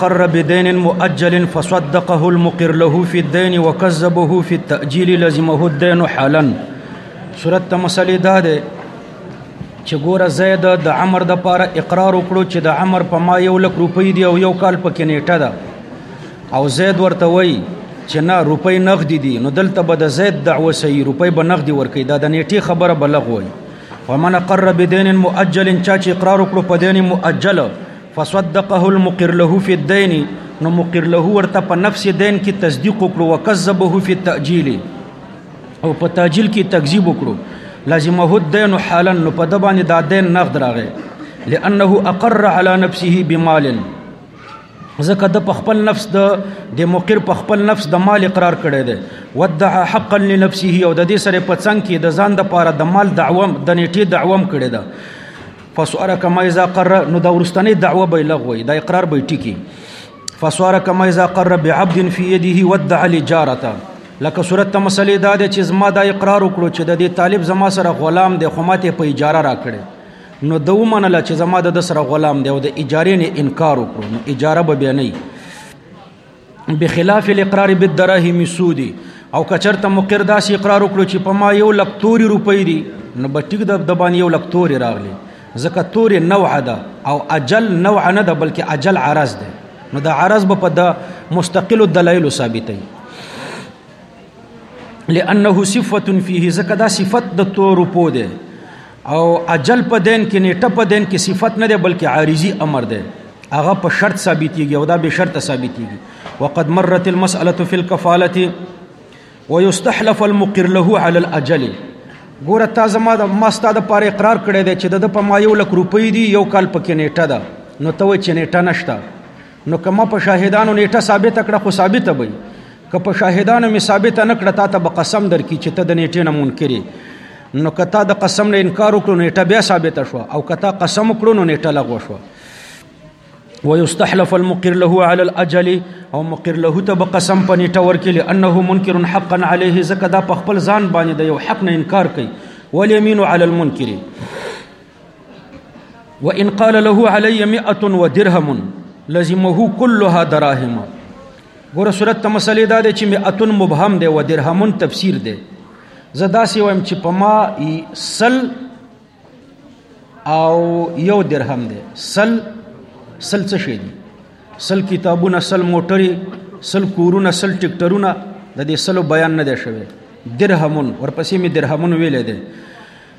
قر بدين مؤجل فصدقه المقر له في الدين وكذبه في التأجيل لزمه الدين حالا صورت ته مسلې دا ده چې ګوره زید د عمر د پاره اقرار وکړو چې د عمر په ما یو لک روپۍ دی او یو کال پکې نیټه ده او زید ورته وای چې نه روپۍ نغدي دي نو دلته به د زید دعوه صحیح روپۍ به نغدي ورکې دا د نیټه خبره بلغ وای ومن قر بدين مؤجل چا چې اقرار وکړو په دین مؤجل فصدقه المقر له فی الدین نو مقر له ورته په نفس دین کې تصدیق وکړو وکذبه فی التاجیل او په تاجیل کې تکذیب وکړو لازمه الدین حالا نو په د باندې دا دین نقد راغی لانه اقر على نفسه بمال ځکه د خپل نفس د د مقر په خپل نفس د مال اقرار کړی دی ودع حقا لنفسه او د دې سره په څنګ کې د ځان د پاره د مال دعوم د نیټه دعوم کړی ده فسوره کما اذا قر نو دا ورستنې دعوه به لغوي دا اقرار به ټکی فسوره کما اذا قر بعبد في يده ودع لجارته لکه صورت ته مسلې دا ده چې زما دا اقرار وکړو چې د دې طالب زما سره غلام دی خو ماته په اجاره راکړي نو د ومنله چې زما د سره غلام دی او د اجارې نه انکار وکړو نو اجاره به بیا نه بخلاف الاقرار بالدراهم سودی او کچرته مقر داسې اقرار وکړو چې په ما یو لک توري روپۍ دي نو به ټیک د باندې یو لک توري راغلي ځکه توري نوع ده او اجل نوع نه ده بلکې اجل عرض ده نو د عرض به په د مستقل دلایل ثابتې لانه صفه فيه ځکه دا صفت د تورو پو ده او اجل په دین کې نیټه په دین کې صفت نه ده بلکې عارضی امر ده هغه په شرط ثابتيږي او دا به شرط ثابتيږي وقد مرت المساله في الكفاله ويستحلف المقر له على الاجل ګوره تا زما د مستا د پاره اقرار کړی دی چې د په ما یو لک روپۍ دی یو کال پکې نیټه ده نو ته چې نیټه نشته نو کما په شاهدانو نیټه ثابت کړه خو ثابت به که په شاهدانو می ثابت نه کړه تا ته به قسم درکې چې ته د نیټې نه منکرې نو کته د قسم نه انکار وکړو نیټه بیا ثابت شو او کته قسم وکړو نو نیټه لغوه شو ويستحلف المقر له على الاجل او مقر له ته به قسم په نیټه ورکې لانه منکر حقا عليه زکه دا په خپل ځان باندې د یو حق نه انکار کوي وليمين على المنکر وان قال له علی 100 و درهم لزمه كلها دراهم ګوره صورت ته مسلې دا دی چې می اتون مبهم دی و درهمون تفسیر دی زه داسې وایم چې په ما سل او یو درهم دی سل سل څه شي دي سل کتابونه سل موټري سل کورونه سل ټکټرونه د دې سلو بیان نه دی شوی درهمون ورپسې می درهمون ویلې دی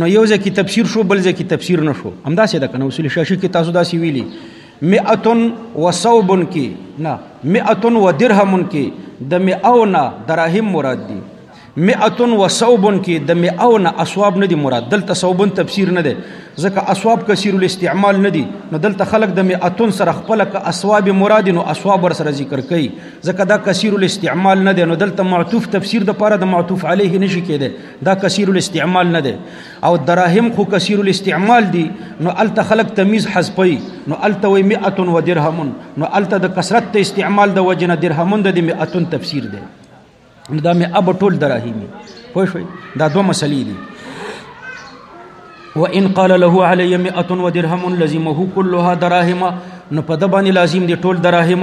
نو یو ځکه تفسیر شو بل ځکه تفسیر نشو همدا څه د کنه اصول شاشي کې تاسو دا سی ویلي مئتن و صوبن کې نه مئتن و درهمن کې د مئونه دراهم مراد دي مئتن و صوبن کې د مئونه اسواب نه دي مراد دلته صوبن تفسیر نه ده ځکه اسواب کثیر الاستعمال نه دي نو دلته خلق د مئتن سره خپل ک اسواب مراد نو اسواب سره ذکر کوي ځکه دا کثیر الاستعمال نه ده نو دلته معطوف تفسیر د پاره د معطوف علیه نشي کېده دا کثیر الاستعمال نه دی او دراهم خو کثیر الاستعمال دی نو الته خلق تمیز حذفی نو الته وی 100 و درهمون نو الته د کثرت ته استعمال د وجنه درهمون د 100 تفسیر دی دا مې اب ټول دراهمی پوه شئ دا دوه مسلې دي وان قال له علي 100 و درهم لزمه كلها دراهم نو په د باندې لازم دي ټول دراهم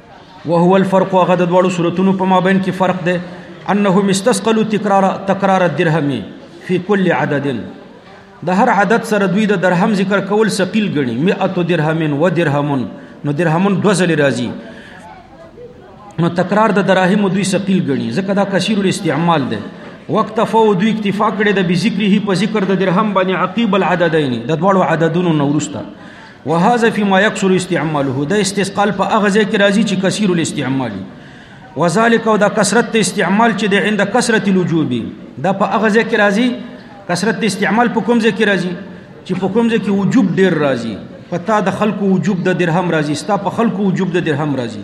وهو الفرق هغه د دواړو صورتونو په مابین کې فرق دی انهم استثقلوا تکرار تکرار الدرهم فی کل عدد د هر عدد سره دوی د درهم ذکر کول ثقيل غني 100 درهم و درهم نو درهمون دو ځلې راځي نو تکرار د دراهم دوی ثقيل غني ځکه دا کثیر الاستعمال دی وقت فو دوی اکتفا کړي د بذکره په ذکر د درهم باندې عقيب العددين د دوړو عددونو نورسته وهذا فيما يكثر استعماله دا استثقال په هغه ځای کې راځي چې کثیر الاستعمال وذالک او دا کثرت استعمال چې د عند کثرت الوجوب دا په هغه ځای کې راځي کثرت استعمال په کوم ځای کې راځي چې په کوم ځای کې وجوب ډیر راځي پتا د خلکو وجوب د درهم راځي ستا په خلکو وجوب د درهم راځي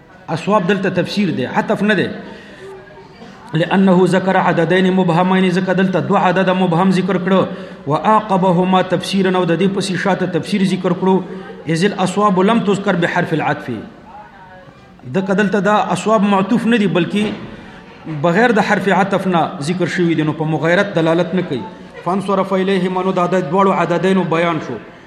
اسواب دلته تفسیر دی حتف نه دی لانه ذکر عددين مبهمين ذکر دلته دو عدد مبهم ذکر کړو واعقبهما تفسيرا او د دې پسې شاته تفسیر ذکر کړو اذ الاسواب لم تذكر بحرف العطف د کدلته دا اسواب معطوف نه دي بلکې بغیر د حرف عطف نه ذکر شوی دي نو په مغیرت دلالت نه کوي فانصرف الیه منو د عدد دوړو عددینو بیان شو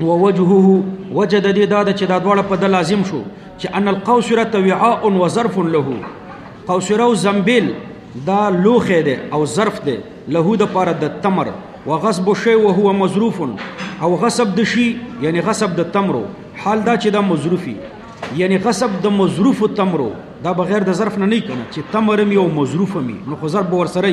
ووجهه وجد دې دا چې دا دواړه په د لازم شو چې ان القوسره وعاء وظرف له قوسره او زنبیل دا لوخه ده او ظرف ده له د پاره د تمر وغصب شی او هو مظروف او غصب د شی یعنی غصب د تمرو حال دا چې دا مظروفي یعنی غصب د مظروف تمرو دا بغیر د ظرف نه نه کنه چې تمر می او مظروف می نو خو ظرف ور سره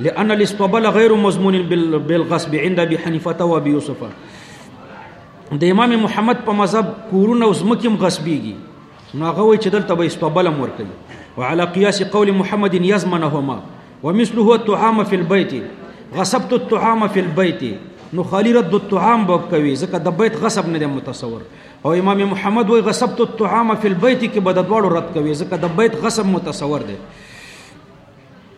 لأن الاستبل غير مضمون بالغصب عند ابي حنيفه و ابي يوسف د امام محمد په مذهب کورونه اوس مکم غصبيږي نو هغه وی چې دلته به استبل امر کوي وعلى قياس قول محمد يزمنهما ومثله الطعام في البيت غصبت الطعام في البيت نو خالی رد الطعام به کوي ځکه د بیت غصب نه متصور او امام محمد وی غصبت الطعام في البيت کې به د دواړو رد کوي ځکه د بیت غصب متصور دی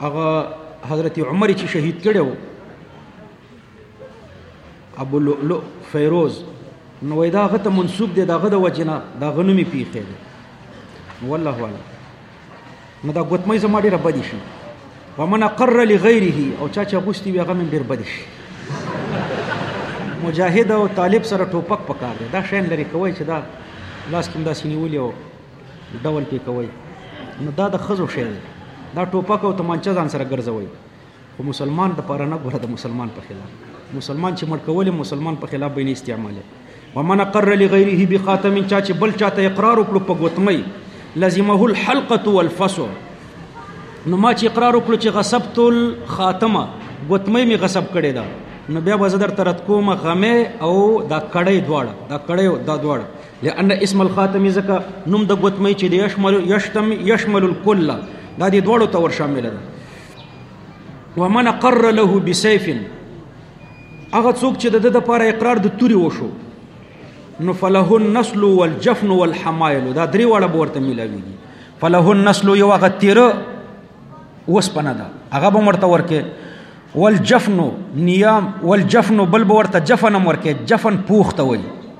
هغه حضرت عمر چې شهید کړو ابو لؤلؤ فیروز نو دا غته منسوب دی دا غده وجنا دا غنومي پیخه دی والله والا نو دا ګوتمې زما ډیره بدی شي ومن قر لغیره او چا چې غوستي وي هغه من ډیر بدی شي مجاهد او طالب سره ټوپک پکار دی دا شین لري کوي چې دا لاس کوم داسې نیولې او ډول پې کوي نو دا د خزو شی دی دا ټوپک او تمانچه ځان سره ګرځوي خو مسلمان د پاره نه ګوره د مسلمان په خلاف مسلمان چې مړ کول مسلمان په خلاف به نه استعماله ومن قر لغيره بخاتم چا چې بل چاته اقرار وکړو په ګوتمۍ لزمه الحلقه والفصل نو ما چې اقرار وکړو چې غصبت الخاتمه ګوتمۍ می غصب کړې ده نو بیا وزدر ترت کوم غمه او دا کړې دواړه دا کړې دا دواړه لأن اسم الخاتم زکه نوم د ګوتمۍ چې د یشمل یشتم یشمل الکل دا د دوړو تور شامل ده ومن قر له بسيف هغه څوک چې د د لپاره اقرار د توري وشو نو فله النسل والجفن والحمائل دا درې واړه ورته ملاويږي فله النسل یو هغه تیر وسپنه ده هغه به مرته ورکه والجفن نیام والجفن بل ورته جفن ورکه جفن پوخته وي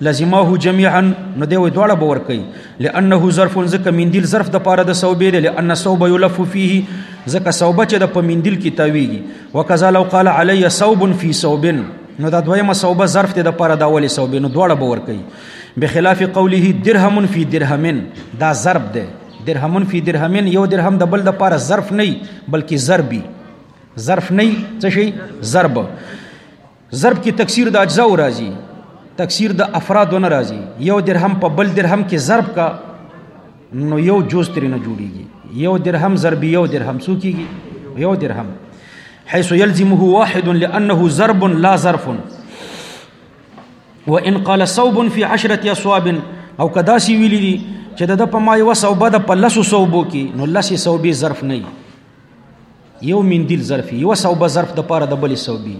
لزمه جميعا نو دی وي دواړه باور کوي لانه ظرف زکه مندیل ظرف د پاره د صوبې دی لان صوب یلف فيه زکه صوبه چې د په مندیل کې تاویږي وکذا لو قال علی صوب فی صوب نو دا دویمه صوبه ظرف ته د پاره د اولی صوبې نو دواړه باور کوي بخلاف قوله درهم فی درهمن دا ضرب دی درهمن فی درهمن یو درهم د بل د پاره ظرف نه بلکې ضربي ظرف نه څه شي ضرب ضرب کې تکثیر د اجزا راځي تکثیر د افراد نه راځي یو درهم په بل درهم کې ضرب کا نو یو جز ترې نه جوړیږي یو درهم ضرب یو درهم څو کیږي یو درهم حيث يلزمه واحد لأنه ضرب لا ظرف وإن قال صوب في عشرة أصواب او کدا سی ویلی دي چې د په ما یو صوبه د په لسو صوبو کې نو لسې صوبې ظرف نه یو مندیل ظرف یو صوبه ظرف د پاره د بلې صوبې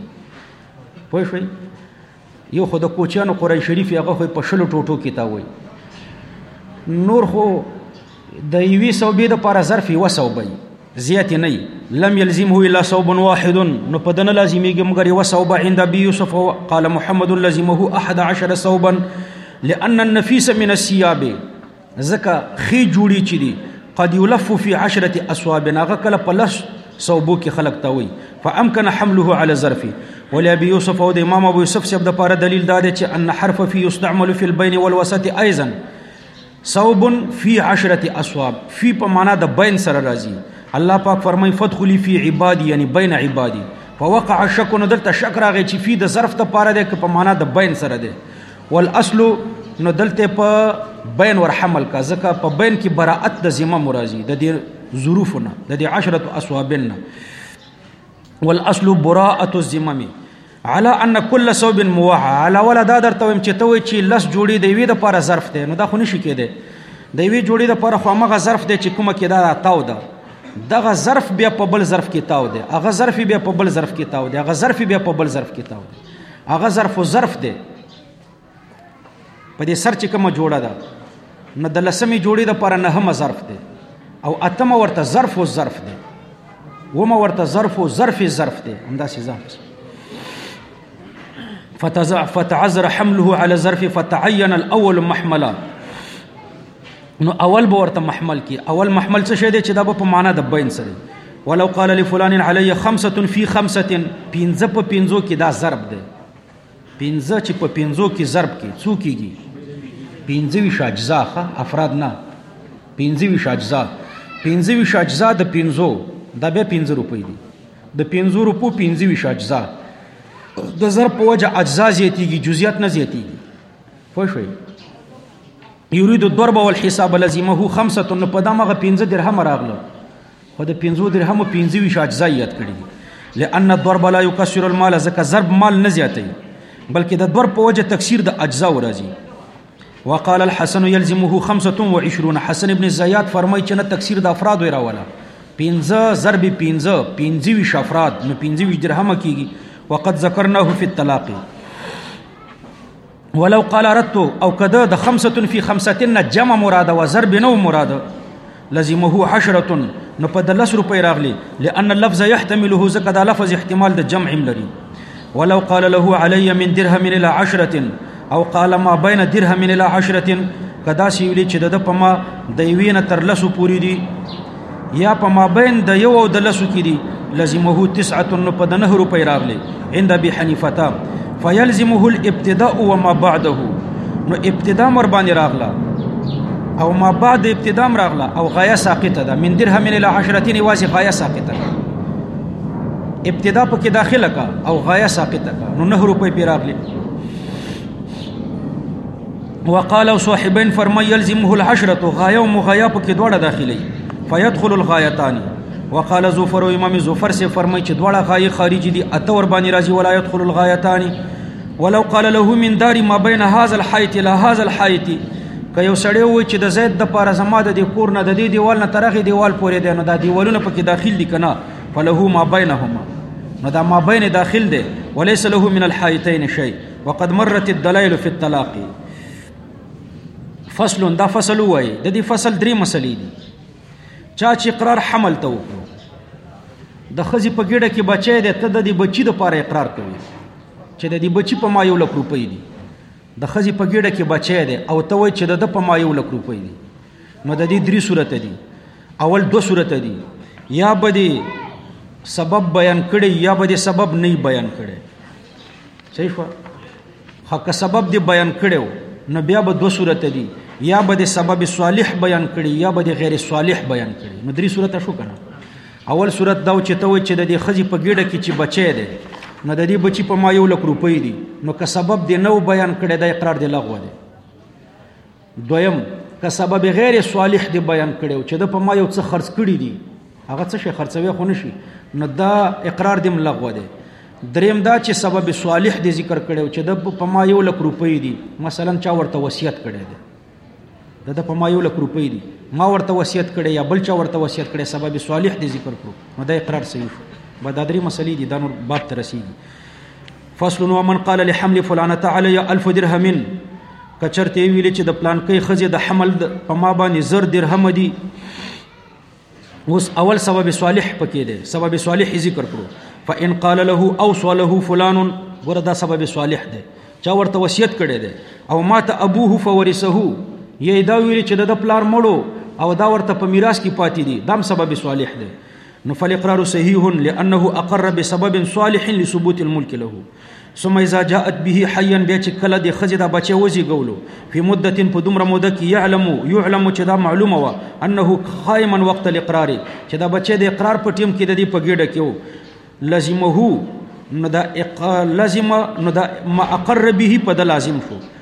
پوه شئ یو خو د کوچیانو قرآن شریف هغه خو په شلو ټوټو کې تا وای نور خو د یوې صوبې د پاره ظرف یو صوبه زیات نه لم يلزمه الا صوب واحد نو په دنه لازميږي مګر یو صوب عند ابي يوسف قال محمد لزمه 11 صوبا لان النفيس من الثياب ځکه خې جوړي چې دي قد يلف في عشرة اصواب ناغه کله په لس صوبو کې خلق ته وي فامكن حمله على ظرف ولي ابي يوسف او د امام ابو يوسف سب د پاره دلیل دا دی چې ان حرف في يستعمل في البين والوسط ايضا صوب في عشرة اصواب في په معنا د بين سره راځي الله پاک فرمای فدخلي في عبادي یعنی بين عبادي فوقع الشك نو دلته شک راغی چې في د ظرف ته پاره دی که په معنا د بين سره دی والاصل نو دلته په بین ور حمل کا ځکه په بین کې براءت د ذمه مرضی د دې ظروفونه د دې عشرة اسوابن والاصل براءت الذمم على ان كل ثوب موحى على ولا دا درته ويم چې ته وي چې لس جوړي دی وی د لپاره ظرف دی نو دا خو نشي کېده دی وی جوړي د لپاره خو مغه ظرف دی چې کومه کې دا تاو ده دغه ظرف بیا په بل ظرف کې تاو دی هغه ظرف بیا په بل ظرف کې تاو دی هغه ظرف بیا په بل ظرف کې تاو دی هغه ظرف ظرف دی په دې سر چې کومه جوړه ده نو د لسمې جوړې د پر نه هم ظرف دی او اتمه ورته ظرف او ظرف دی ومه ورته ظرف او ظرف ظرف دی همدا سي ظرف فتعذر حمله على ظرف فتعين الاول محملا نو اول به ورته محمل کی اول محمل څه شه دی چې دا به په معنا د بین سره ولو قال لفلان علی خمسه فی خمسه پنځه په پنځو کې دا ضرب دی پنځه چې په پنځو کې ضرب کې څو کېږي پنځه ویش اجزا ښه افراد نه پنځه ویش اجزا پنځه ویش اجزا د پنځو دا به پنځه روپۍ دي د پنځو روپو پنځه ویش اجزا د ضرب په وجه اجزا زیاتېږي جزئیات نه زیاتېږي پوه شوي یرید الضرب والحساب لازمه خمسه نو په دماغه 15 درهم راغله خو د 15 درهم 25 اجزا یاد کړی لئن الضرب لا يكسر المال زکه ضرب مال نه زیاتوي بلکې د ضرب په وجه تکثیر د اجزا ورځي وقال الحسن يلزمه 25 حسن ابن زياد فرمای چې نه تکثیر د افراد وی راولا 15 ضرب 15 25 افراد نو 25 درهم کیږي وقد ذکرناه في الطلاق ولو قال اردت او کده د خمسه فی خمسه جمع مراد و ضرب نو مراد لزمه حشره نو په د لس روپۍ راغلی لأن اللفظ يحتمله ځکه دا لفظ احتمال د جمع هم لري ولو قال له علي من درهم الى عشره او قال ما بين درهم الى عشره کدا سی ویلی چې د په ما د یوینه تر لسو پوری دی یا په مابین د یو او د لسو کې دي لزمه تسعه نو په د نه روپۍ راغلي عند ابي حنیفه فيلزمه الابتداء وما بعده نو ابتداء مر باندې راغله او ما بعد ابتداء راغله او غايه ساقطه ده من درهم الى عشرتين واسي غايه ساقطه ده ابتداء پکې داخله کا او غايه ساقطه کا نو نه روپۍ پیراغلي وقال او صاحبین فرمای یلزمه العشره غایه او مغایه په کې دوړه داخلي فیدخل الغایتان وقال زفر امام زفر سے فرمای چې دوړه غایه خارجي دي اته ور باندې راځي ولا يدخل الغایتان ولو قال له من دار ما بین هذا الحیت الى هذا الحیت که یو سړی و چې د زید د پاره زما د کور نه د دې دیوال نه ترغه دیوال پورې دی نو دا دیوالونه پکې داخل دي کنه فله ما بینهما نو دا ما بین داخل دی وليس له من الحیتین شیء وقد مرت الدلائل في الطلاق فصل دا فصل وای د دې فصل درې مسلې دي چا چې اقرار حمل ته وکړو د خزي په ګډه کې بچی دی ته د دې بچی د پاره اقرار کوي چې د دې بچی په ما یو لک روپۍ دي د خزي په ګډه کې بچی دی او ته وای چې د په ما یو لک روپۍ دي نو د دې درې صورت دي اول دو صورت دي یا به دې سبب بیان کړي یا به دې سبب نه بیان کړي صحیح شو حق سبب دی بیان کړو نو بیا به دوه صورت دي یا به د سبب صالح بیان کړي یا به د غیر صالح بیان کړي نو درې صورت شو کنه اول صورت دا چې ته چې د دې خزي په ګډه کې چې بچی دی نو د دې بچی په ما یو لک روپۍ دي نو که سبب دی نو بیان کړي د اقرار دی لغوه دی دویم که سبب غیر صالح دی بیان کړو چې د په ما یو څه خرج کړی دی هغه څه شي خرڅوي خو نشي نو دا اقرار دیم لغوه دی دریم دا چې سبب صالح دی ذکر کړو چې د په ما یو لک روپۍ دی مثلا چا ورته وصیت کړی دی د د په ما یو لک روپۍ دی ما ورته وصیت کړی یا بل چا ورته وصیت کړی سبب صالح دی ذکر کړو نو دا اقرار صحیح شو بدا درې مسلې دي دا نور باب ته رسیږي فصل ومن قال لحمل فلانه علی الف درهم کچرته ویل چې د پلان کې خزه د حمل په ما باندې زر درهم دي اوس اول سبب صالح پکې دی سبب صالح ذکر کړو فان قال له او صله فلان وردا سبب صالح دی چا ورته وصیت کړی دی او مات ابوه فورثه یې دا ویل چې د پلار مړو او دا ورته په میراث کې پاتې دي دام سبب صالح دی نو فالاقرار صحيح لانه اقر بسبب صالح لثبوت الملك له ثم اذا جاءت به حيا بیا چې کله د خزې دا بچي وزي ګولو په مدت په دومره موده کې يعلم يعلم چې دا معلومه و انه قائما وقت الاقرار چې دا بچي د اقرار په ټیم کې د دې په ګډه کې و لازمه نو دا لازم نو دا ما اقر به په د لازم شو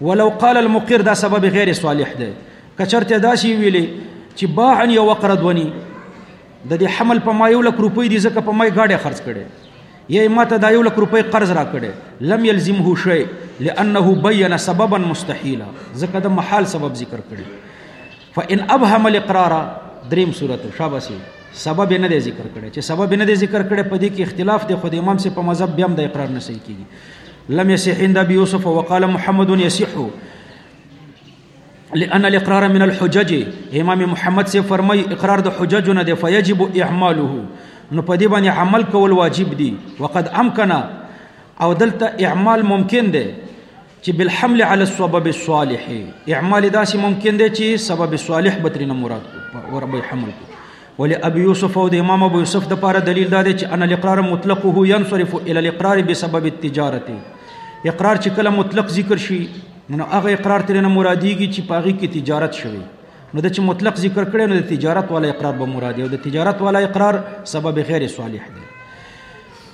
ولو قال المقر دا سبب غیر صالح دی کچرته دا شی ویلې چې باعن یو قرض ونی د دې حمل په ما یو لک روپۍ دي ځکه په ما گاډه خرج کړي یې ماته دا یو لک روپۍ قرض را کړي لم یلزمه شی لانه بین سببا مستحیلا ځکه د محال سبب ذکر کړي فان ابهم الاقرار دریم صورت شاباسي سبب نه دی ذکر کړی چې سبب نه دی ذکر کړی په دې کې اختلاف دی خو د امام سي په مذهب بیا هم د اقرار نه صحیح کیږي لم يصح عند ابي يوسف وقال محمد يصح لأن الاقرار من الحجج امام محمد سے فرمای اقرار د حجج نه دی فیجب اعماله نو په دې باندې عمل کول واجب دی وقد امکنا او دلته اعمال ممکن دی چې بالحمل علی السبب الصالح اعمال داسې ممکن دی چې سبب صالح به ترینه مراد او رب حمل کو ولی ابي يوسف او د امام ابو يوسف د پاره دلیل دا دی چې ان الاقرار مطلقه ينصرف الى الاقرار بسبب التجاره اقرار چې کله مطلق ذکر شي نو هغه اقرار ترینه مرادیږي چې پاغي کې تجارت شوی نو د چې مطلق ذکر کړي نو د تجارت والا اقرار به مراد او د تجارت والا اقرار سبب غیر صالح دی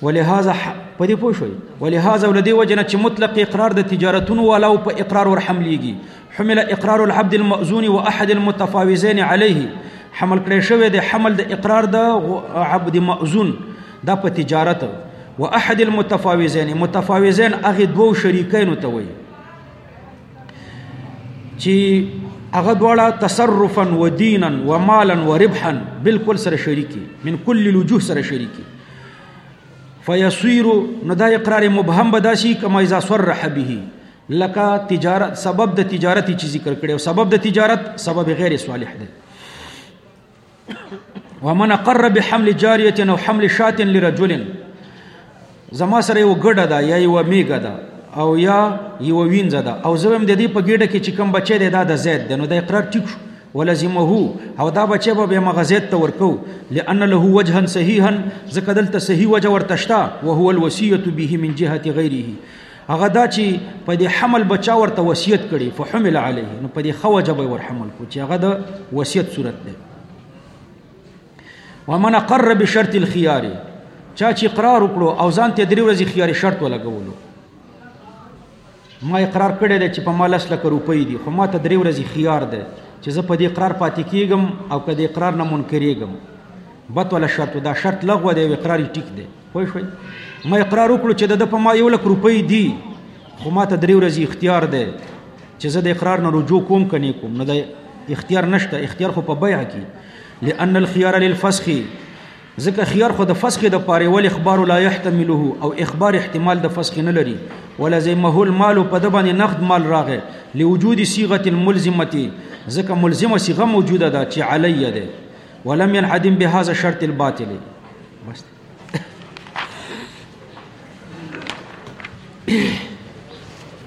ولهذا په دې پوه شوي ولهذا ولدې وجه نه چې مطلق اقرار د تجارتونو والا او په اقرار ور حملېږي حمل اقرار العبد المأذون واحد المتفاوزين عليه حمل کړی شوی د حمل د اقرار د عبد مأذون دا په تجارت واحد المتفاوزين متفاوزين هغه دوو شریکینو ته وایي چې هغه دواړه تصرفا ودینا ومالا وربحا بالکل سره شریکي من کل الوجوه سره شریکي فیصیر نو دا اقرار مبهم به داسي کما اذا صرح به لکه تجارت سبب د تجارت چې ذکر کړي او سبب د تجارت سبب غیر صالح دی ومن قر بحمل جاریه او حمل شات لرجل زما سره یو ګډه ده یا یو میګه ده او یا یو وینځه ده او زه هم د دې په ګډه کې چې کوم بچی دی دا د زید دی نو د اقرار ټیک شو ولزمه او دا بچي به به مغزیت ته ورکو لئن له وجها صحیحا ځکه دلته صحیح وجه ورته شته او هو الوصیه به من جهه غیره هغه دا چې په دې حمل بچا ورته وصیت کړي فحمل علیه نو په دې خوجه به ورحمل کو چې هغه د وصیت صورت ده ومن قر بشرط الخيار چا چې اقرار وکړو او ځان ته درې ورځې خيار شرط ولګولو ما اقرار کړی دی چې په ما لس لکه روپۍ دي خو ما ته درې ورځې خيار دی چې زه په دې اقرار پاتې کېږم او که د اقرار نه منکرېږم بطل شرط دا شرط لغوه دی او اقرار یې ټیک دی پوه شوئ ما اقرار وکړو چې د ده په ما یو لک روپۍ دي خو ما ته درې ورځې اختیار دی چې زه د اقرار نه رجوع کوم که نه کوم نو د اختیار نشته اختیار خو په بیع کې لأن الخيار للفسخ ځکه خيار خو د فسخ د پاره ول اخبار لا يحتمله او اخبار احتمال د فسخ نه لري ولا زي مهول مال په د باندې نقد مال راغې لوجود صيغه الملزمه ځکه ملزمه صيغه موجوده ده چې علي ده ولم ينعدم بهذا الشرط الباطل بس Yeah.